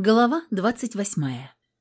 Глава 28.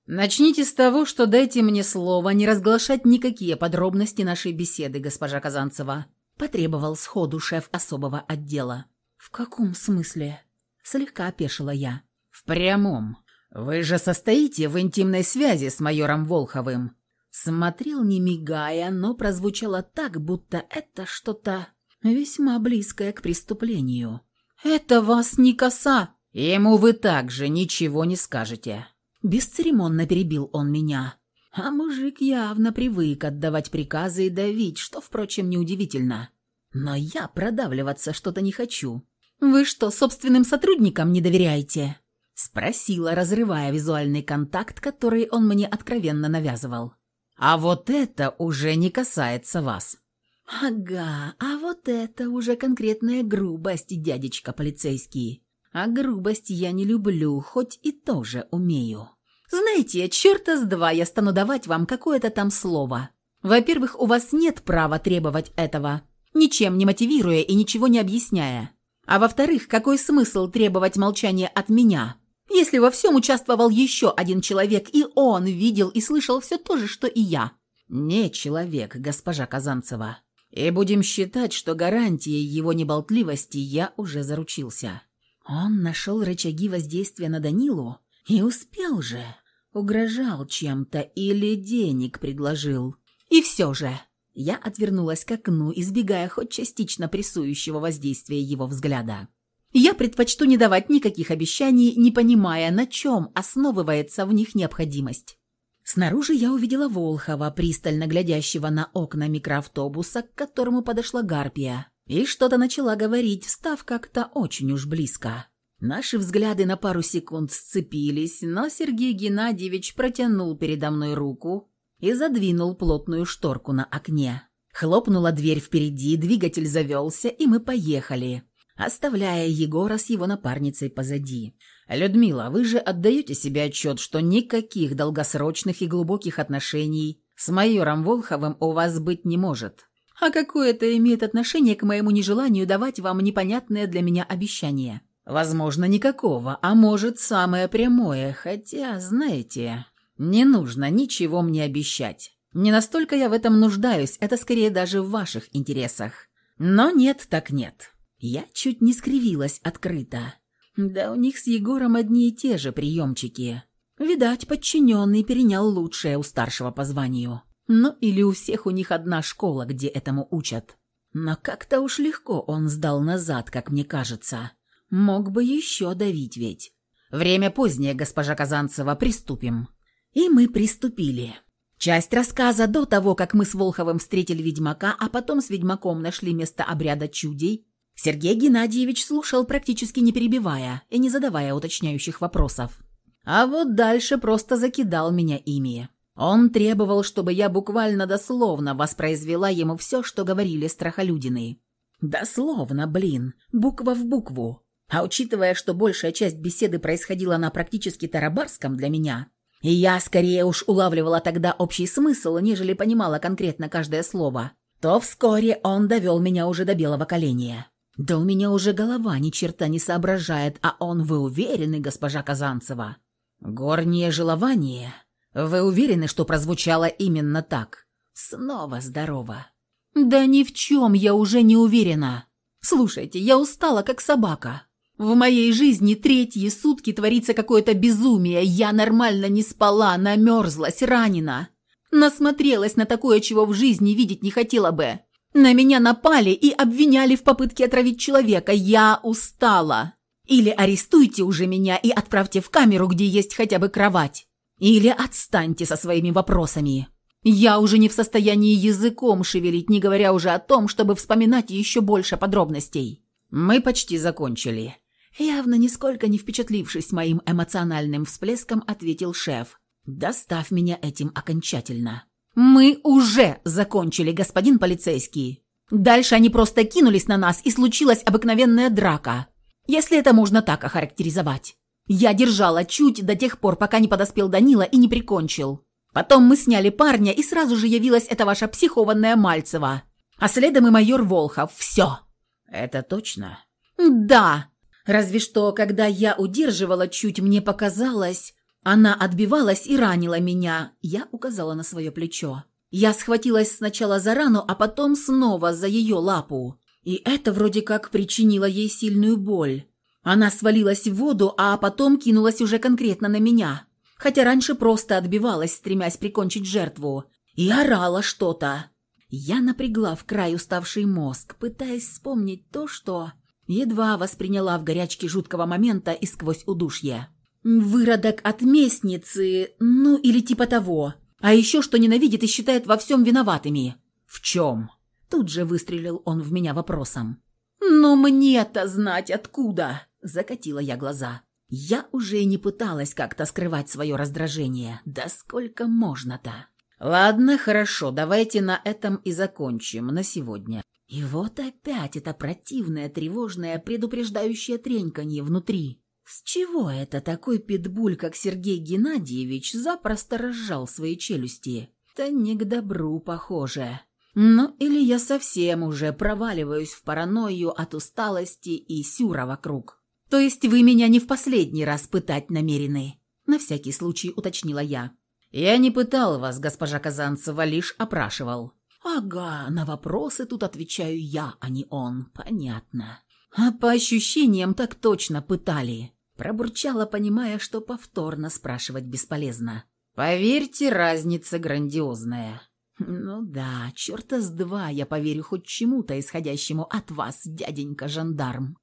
«Начните с того, что дайте мне слово не разглашать никакие подробности нашей беседы, госпожа Казанцева», потребовал сходу шеф особого отдела. «В каком смысле?» Слегка опешила я. «В прямом. Вы же состоите в интимной связи с майором Волховым». Смотрел, не мигая, но прозвучало так, будто это что-то весьма близкое к преступлению. «Это вас не коса!» «Ему вы также ничего не скажете». Бесцеремонно перебил он меня. А мужик явно привык отдавать приказы и давить, что, впрочем, неудивительно. Но я продавливаться что-то не хочу. «Вы что, собственным сотрудникам не доверяете?» Спросила, разрывая визуальный контакт, который он мне откровенно навязывал. «А вот это уже не касается вас». «Ага, а вот это уже конкретная грубость, дядечка полицейский. А грубость я не люблю, хоть и тоже умею. Знаете, черта с два я стану давать вам какое-то там слово. Во-первых, у вас нет права требовать этого, ничем не мотивируя и ничего не объясняя. А во-вторых, какой смысл требовать молчания от меня, если во всем участвовал еще один человек, и он видел и слышал все то же, что и я? Не человек, госпожа Казанцева. И будем считать, что гарантией его неболтливости я уже заручился. Он нашел рычаги воздействия на Данилу и успел же. Угрожал чем-то или денег предложил. И все же я отвернулась к окну, избегая хоть частично прессующего воздействия его взгляда. Я предпочту не давать никаких обещаний, не понимая, на чем основывается в них необходимость. Снаружи я увидела Волхова, пристально глядящего на окна микроавтобуса, к которому подошла Гарпия и что-то начала говорить, встав как-то очень уж близко. Наши взгляды на пару секунд сцепились, но Сергей Геннадьевич протянул передо мной руку и задвинул плотную шторку на окне. Хлопнула дверь впереди, двигатель завелся, и мы поехали, оставляя Егора с его напарницей позади. «Людмила, вы же отдаете себе отчет, что никаких долгосрочных и глубоких отношений с майором Волховым у вас быть не может?» А какое это имеет отношение к моему нежеланию давать вам непонятное для меня обещание? Возможно, никакого, а может, самое прямое, хотя, знаете, не нужно ничего мне обещать. Не настолько я в этом нуждаюсь, это скорее даже в ваших интересах. Но нет так нет. Я чуть не скривилась открыто. Да у них с Егором одни и те же приемчики. Видать, подчиненный перенял лучшее у старшего по званию. Ну или у всех у них одна школа, где этому учат. Но как-то уж легко он сдал назад, как мне кажется. Мог бы еще давить ведь. Время позднее, госпожа Казанцева, приступим. И мы приступили. Часть рассказа до того, как мы с Волховым встретили ведьмака, а потом с ведьмаком нашли место обряда чудей, Сергей Геннадьевич слушал практически не перебивая и не задавая уточняющих вопросов. А вот дальше просто закидал меня ими. Он требовал, чтобы я буквально дословно воспроизвела ему все, что говорили страхолюдины. Дословно, блин, буква в букву. А учитывая, что большая часть беседы происходила на практически тарабарском для меня, и я скорее уж улавливала тогда общий смысл, нежели понимала конкретно каждое слово, то вскоре он довел меня уже до белого коленя. Да у меня уже голова ни черта не соображает, а он, вы уверены, госпожа Казанцева? Горнее желование вы уверены, что прозвучало именно так? Снова здорово. Да ни в чем я уже не уверена. Слушайте, я устала, как собака. В моей жизни третьи сутки творится какое-то безумие. Я нормально не спала, намерзлась, ранена. Насмотрелась на такое, чего в жизни видеть не хотела бы. На меня напали и обвиняли в попытке отравить человека. Я устала. Или арестуйте уже меня и отправьте в камеру, где есть хотя бы кровать. Или отстаньте со своими вопросами. Я уже не в состоянии языком шевелить, не говоря уже о том, чтобы вспоминать еще больше подробностей. Мы почти закончили. Явно нисколько не впечатлившись моим эмоциональным всплеском, ответил шеф. «Доставь меня этим окончательно». «Мы уже закончили, господин полицейский. Дальше они просто кинулись на нас, и случилась обыкновенная драка, если это можно так охарактеризовать. Я держала чуть до тех пор, пока не подоспел Данила и не прикончил. Потом мы сняли парня, и сразу же явилась эта ваша психованная Мальцева. А следом и майор Волхов. Все. Это точно? Да. Разве что, когда я удерживала чуть, мне показалось, она отбивалась и ранила меня. Я указала на свое плечо. Я схватилась сначала за рану, а потом снова за ее лапу. И это вроде как причинило ей сильную боль. Она свалилась в воду, а потом кинулась уже конкретно на меня. Хотя раньше просто отбивалась, стремясь прикончить жертву. И орала что-то. Я напрягла в край уставший мозг, пытаясь вспомнить то, что едва восприняла в горячке жуткого момента и сквозь удушье. Выродок от местницы, ну или типа того. А еще что ненавидит и считает во всем виноватыми. В чем? Тут же выстрелил он в меня вопросом. «Но мне-то знать откуда?» – закатила я глаза. Я уже и не пыталась как-то скрывать свое раздражение. Да сколько можно-то? Ладно, хорошо, давайте на этом и закончим на сегодня. И вот опять это противное, тревожное, предупреждающее треньканье внутри. С чего это такой питбуль, как Сергей Геннадьевич, запросто разжал свои челюсти? Да не к добру, похоже. Ну, или я совсем уже проваливаюсь в паранойю от усталости и сюра вокруг. То есть вы меня не в последний раз пытать намерены? На всякий случай уточнила я. Я не пытал вас, госпожа Казанцева, лишь опрашивал. Ага, на вопросы тут отвечаю я, а не он. Понятно. А по ощущениям так точно пытали. Пробурчала, понимая, что повторно спрашивать бесполезно. «Поверьте, разница грандиозная». «Ну да, черта с два я поверю хоть чему-то, исходящему от вас, дяденька жандарм».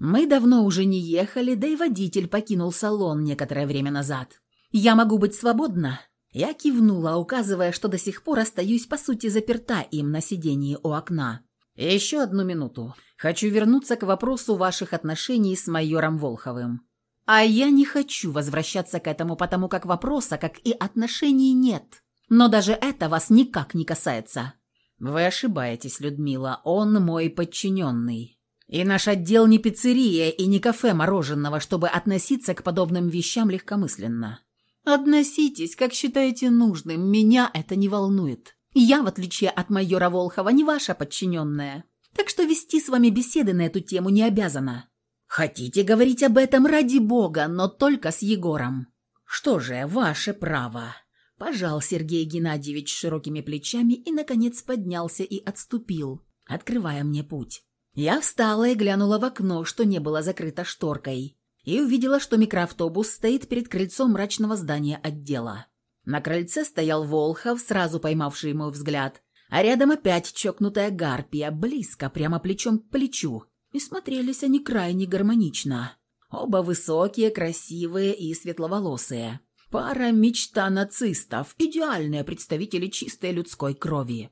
Мы давно уже не ехали, да и водитель покинул салон некоторое время назад. «Я могу быть свободна?» Я кивнула, указывая, что до сих пор остаюсь, по сути, заперта им на сидении у окна. «Еще одну минуту. Хочу вернуться к вопросу ваших отношений с майором Волховым. А я не хочу возвращаться к этому, потому как вопроса, как и отношений нет. Но даже это вас никак не касается. Вы ошибаетесь, Людмила, он мой подчиненный. И наш отдел не пиццерия и не кафе мороженого, чтобы относиться к подобным вещам легкомысленно. Относитесь, как считаете нужным, меня это не волнует. Я, в отличие от майора Волхова, не ваша подчиненная. Так что вести с вами беседы на эту тему не обязана. Хотите говорить об этом ради бога, но только с Егором. Что же, ваше право. Пожал Сергей Геннадьевич широкими плечами и, наконец, поднялся и отступил, открывая мне путь. Я встала и глянула в окно, что не было закрыто шторкой, и увидела, что микроавтобус стоит перед крыльцом мрачного здания отдела. На крыльце стоял Волхов, сразу поймавший мой взгляд, а рядом опять чокнутая гарпия, близко, прямо плечом к плечу, и смотрелись они крайне гармонично. Оба высокие, красивые и светловолосые. Пара мечта нацистов, идеальные представители чистой людской крови.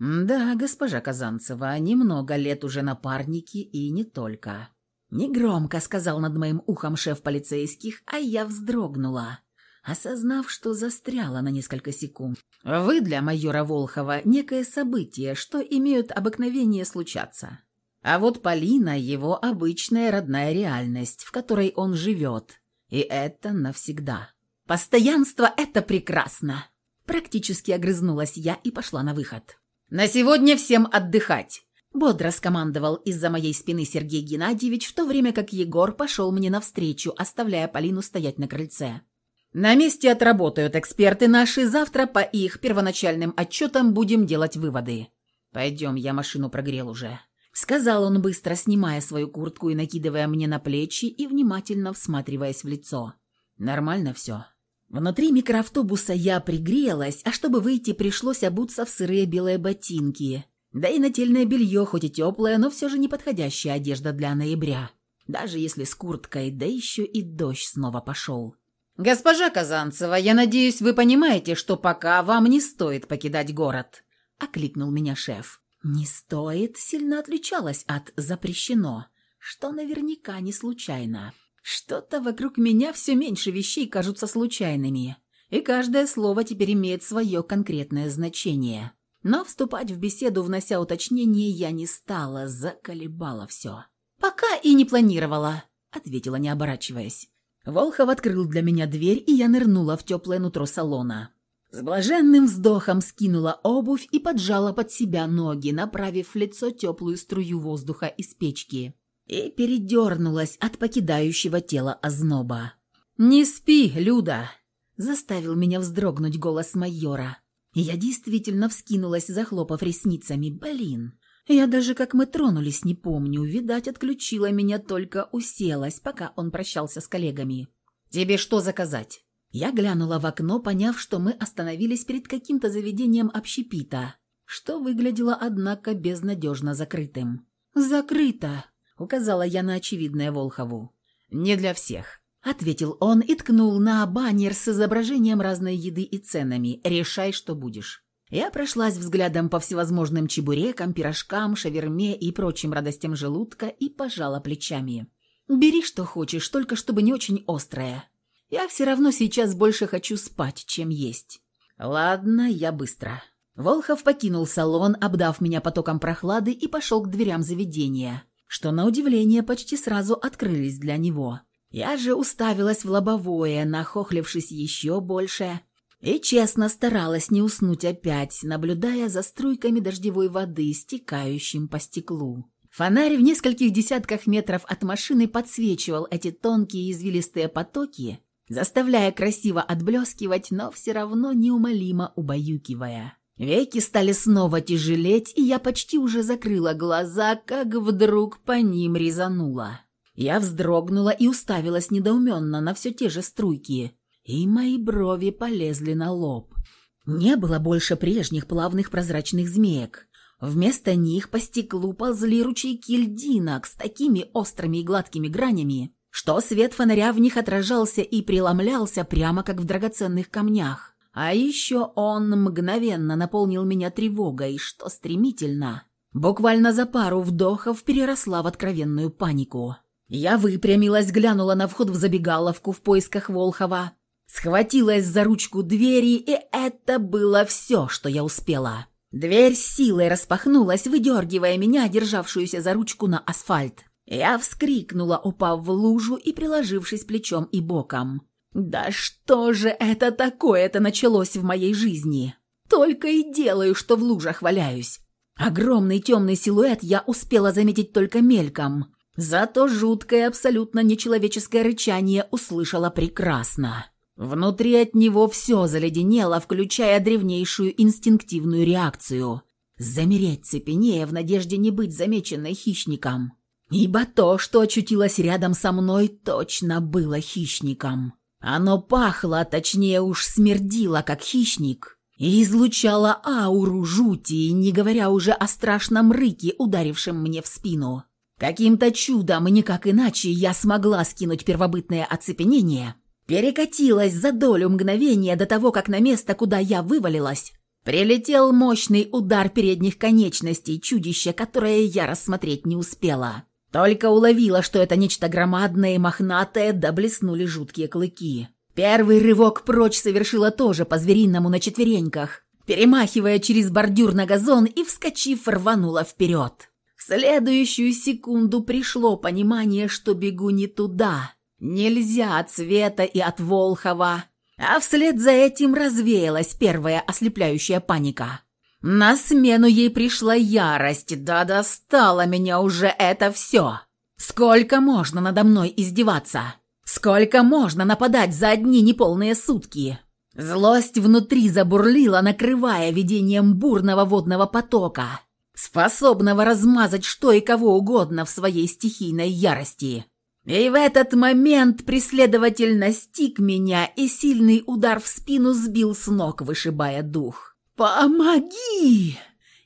Да, госпожа Казанцева, немного лет уже напарники и не только. Негромко сказал над моим ухом шеф полицейских, а я вздрогнула, осознав, что застряла на несколько секунд. Вы для майора Волхова некое событие, что имеют обыкновение случаться. А вот Полина – его обычная родная реальность, в которой он живет. И это навсегда. Постоянство – это прекрасно. Практически огрызнулась я и пошла на выход. «На сегодня всем отдыхать!» Бодро скомандовал из-за моей спины Сергей Геннадьевич, в то время как Егор пошел мне навстречу, оставляя Полину стоять на крыльце. «На месте отработают эксперты наши, завтра по их первоначальным отчетам будем делать выводы. Пойдем, я машину прогрел уже». Сказал он, быстро снимая свою куртку и накидывая мне на плечи и внимательно всматриваясь в лицо. «Нормально все?» Внутри микроавтобуса я пригрелась, а чтобы выйти, пришлось обуться в сырые белые ботинки. Да и нательное белье, хоть и теплое, но все же неподходящая одежда для ноября. Даже если с курткой, да еще и дождь снова пошел. «Госпожа Казанцева, я надеюсь, вы понимаете, что пока вам не стоит покидать город», — окликнул меня шеф. «Не стоит» сильно отличалась от «запрещено», что наверняка не случайно. Что-то вокруг меня все меньше вещей кажутся случайными, и каждое слово теперь имеет свое конкретное значение. Но вступать в беседу, внося уточнение, я не стала, заколебала все. «Пока и не планировала», — ответила, не оборачиваясь. Волхов открыл для меня дверь, и я нырнула в теплое нутро салона. С блаженным вздохом скинула обувь и поджала под себя ноги, направив в лицо теплую струю воздуха из печки. И передернулась от покидающего тела озноба. «Не спи, Люда!» – заставил меня вздрогнуть голос майора. Я действительно вскинулась, захлопав ресницами. «Блин!» Я даже как мы тронулись не помню. Видать, отключила меня только уселась, пока он прощался с коллегами. «Тебе что заказать?» Я глянула в окно, поняв, что мы остановились перед каким-то заведением общепита, что выглядело, однако, безнадежно закрытым. «Закрыто!» — указала я на очевидное Волхову. «Не для всех», — ответил он и ткнул на баннер с изображением разной еды и ценами. «Решай, что будешь». Я прошлась взглядом по всевозможным чебурекам, пирожкам, шаверме и прочим радостям желудка и пожала плечами. «Бери, что хочешь, только чтобы не очень острое. Я все равно сейчас больше хочу спать, чем есть». «Ладно, я быстро». Волхов покинул салон, обдав меня потоком прохлады и пошел к дверям заведения, что, на удивление, почти сразу открылись для него. Я же уставилась в лобовое, нахохлившись еще больше, и честно старалась не уснуть опять, наблюдая за струйками дождевой воды, стекающим по стеклу. Фонарь в нескольких десятках метров от машины подсвечивал эти тонкие извилистые потоки, заставляя красиво отблескивать, но все равно неумолимо убаюкивая. Веки стали снова тяжелеть, и я почти уже закрыла глаза, как вдруг по ним резануло. Я вздрогнула и уставилась недоуменно на все те же струйки, и мои брови полезли на лоб. Не было больше прежних плавных прозрачных змеек. Вместо них по стеклу ползли ручейки льдинок с такими острыми и гладкими гранями, что свет фонаря в них отражался и преломлялся прямо как в драгоценных камнях. А еще он мгновенно наполнил меня тревогой, что стремительно, буквально за пару вдохов, переросла в откровенную панику. Я выпрямилась, глянула на вход в забегаловку в поисках Волхова, схватилась за ручку двери, и это было все, что я успела. Дверь силой распахнулась, выдергивая меня, державшуюся за ручку на асфальт. Я вскрикнула, упав в лужу и приложившись плечом и боком. «Да что же это такое-то началось в моей жизни? Только и делаю, что в лужах валяюсь. Огромный темный силуэт я успела заметить только мельком, зато жуткое, абсолютно нечеловеческое рычание услышала прекрасно. Внутри от него все заледенело, включая древнейшую инстинктивную реакцию – замереть цепенея в надежде не быть замеченной хищником. Ибо то, что очутилось рядом со мной, точно было хищником. Оно пахло, точнее уж смердило, как хищник, и излучало ауру жути, не говоря уже о страшном рыке, ударившем мне в спину. Каким-то чудом, никак иначе, я смогла скинуть первобытное оцепенение, перекатилась за долю мгновения до того, как на место, куда я вывалилась, прилетел мощный удар передних конечностей чудища, которое я рассмотреть не успела. Только уловила, что это нечто громадное и мохнатое, да блеснули жуткие клыки. Первый рывок прочь совершила тоже по-звериному на четвереньках, перемахивая через бордюр на газон и, вскочив, рванула вперед. В следующую секунду пришло понимание, что бегу не туда. Нельзя от Света и от Волхова. А вслед за этим развеялась первая ослепляющая паника. На смену ей пришла ярость, да достало меня уже это все. Сколько можно надо мной издеваться? Сколько можно нападать за одни неполные сутки? Злость внутри забурлила, накрывая видением бурного водного потока, способного размазать что и кого угодно в своей стихийной ярости. И в этот момент преследователь настиг меня, и сильный удар в спину сбил с ног, вышибая дух. «Помоги!»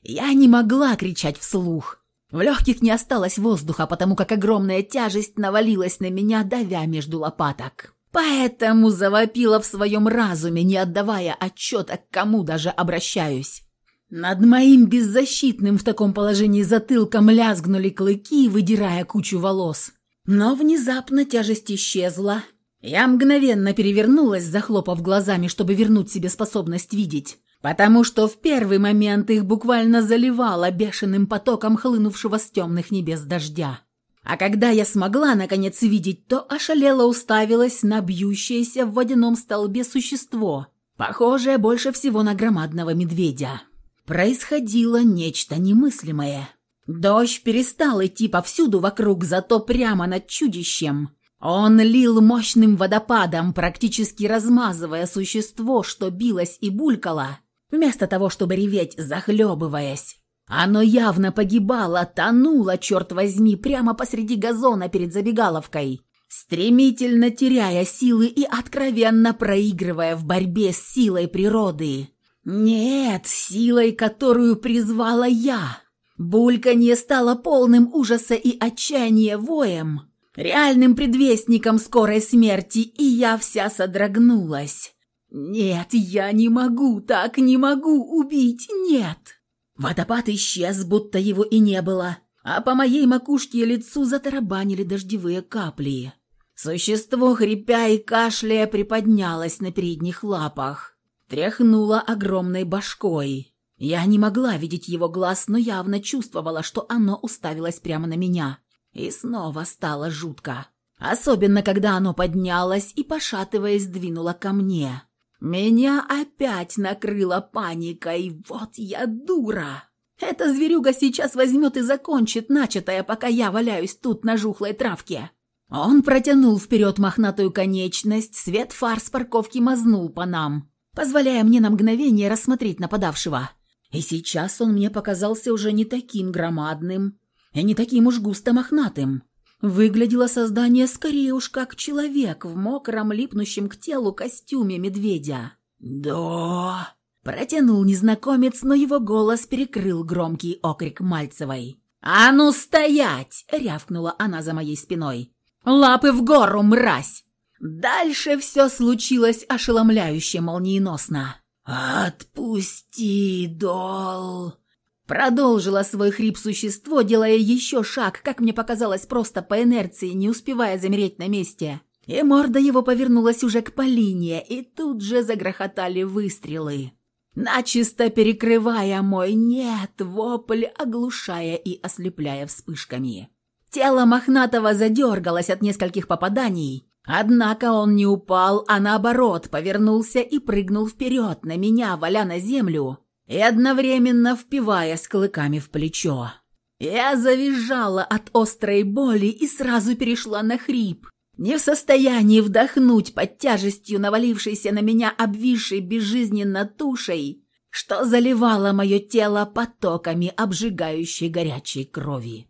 Я не могла кричать вслух. В легких не осталось воздуха, потому как огромная тяжесть навалилась на меня, давя между лопаток. Поэтому завопила в своем разуме, не отдавая отчета, к кому даже обращаюсь. Над моим беззащитным в таком положении затылком лязгнули клыки, выдирая кучу волос. Но внезапно тяжесть исчезла. Я мгновенно перевернулась, захлопав глазами, чтобы вернуть себе способность видеть потому что в первый момент их буквально заливало бешеным потоком хлынувшего с темных небес дождя. А когда я смогла наконец видеть, то ошалела уставилась на бьющееся в водяном столбе существо, похожее больше всего на громадного медведя. Происходило нечто немыслимое. Дождь перестал идти повсюду вокруг, зато прямо над чудищем. Он лил мощным водопадом, практически размазывая существо, что билось и булькало, вместо того, чтобы реветь, захлебываясь. Оно явно погибало, тонуло, черт возьми, прямо посреди газона перед забегаловкой, стремительно теряя силы и откровенно проигрывая в борьбе с силой природы. Нет, силой, которую призвала я. Бульканье стало полным ужаса и отчаяния воем, реальным предвестником скорой смерти, и я вся содрогнулась. «Нет, я не могу, так не могу убить, нет!» Водопад исчез, будто его и не было, а по моей макушке и лицу затарабанили дождевые капли. Существо, хрипя и кашляя, приподнялось на передних лапах, тряхнуло огромной башкой. Я не могла видеть его глаз, но явно чувствовала, что оно уставилось прямо на меня. И снова стало жутко. Особенно, когда оно поднялось и, пошатываясь, двинуло ко мне. Меня опять накрыла паникой. Вот я дура. Эта зверюга сейчас возьмет и закончит начатое, пока я валяюсь тут на жухлой травке. Он протянул вперед мохнатую конечность, свет фар с парковки мазнул по нам, позволяя мне на мгновение рассмотреть нападавшего. И сейчас он мне показался уже не таким громадным и не таким уж густо мохнатым. Выглядело создание скорее уж как человек в мокром, липнущем к телу костюме медведя. «Да!» – протянул незнакомец, но его голос перекрыл громкий окрик Мальцевой. «А ну стоять!» – рявкнула она за моей спиной. «Лапы в гору, мразь!» Дальше все случилось ошеломляюще молниеносно. «Отпусти, Дол!» Продолжило свой хрип существо, делая еще шаг, как мне показалось, просто по инерции, не успевая замереть на месте. И морда его повернулась уже к Полине, и тут же загрохотали выстрелы. Начисто перекрывая мой «нет» вопль, оглушая и ослепляя вспышками. Тело Мохнатого задергалось от нескольких попаданий, однако он не упал, а наоборот повернулся и прыгнул вперед на меня, валя на землю, и одновременно впиваясь клыками в плечо. Я завизжала от острой боли и сразу перешла на хрип, не в состоянии вдохнуть под тяжестью навалившейся на меня обвисшей безжизненно тушей, что заливало мое тело потоками обжигающей горячей крови.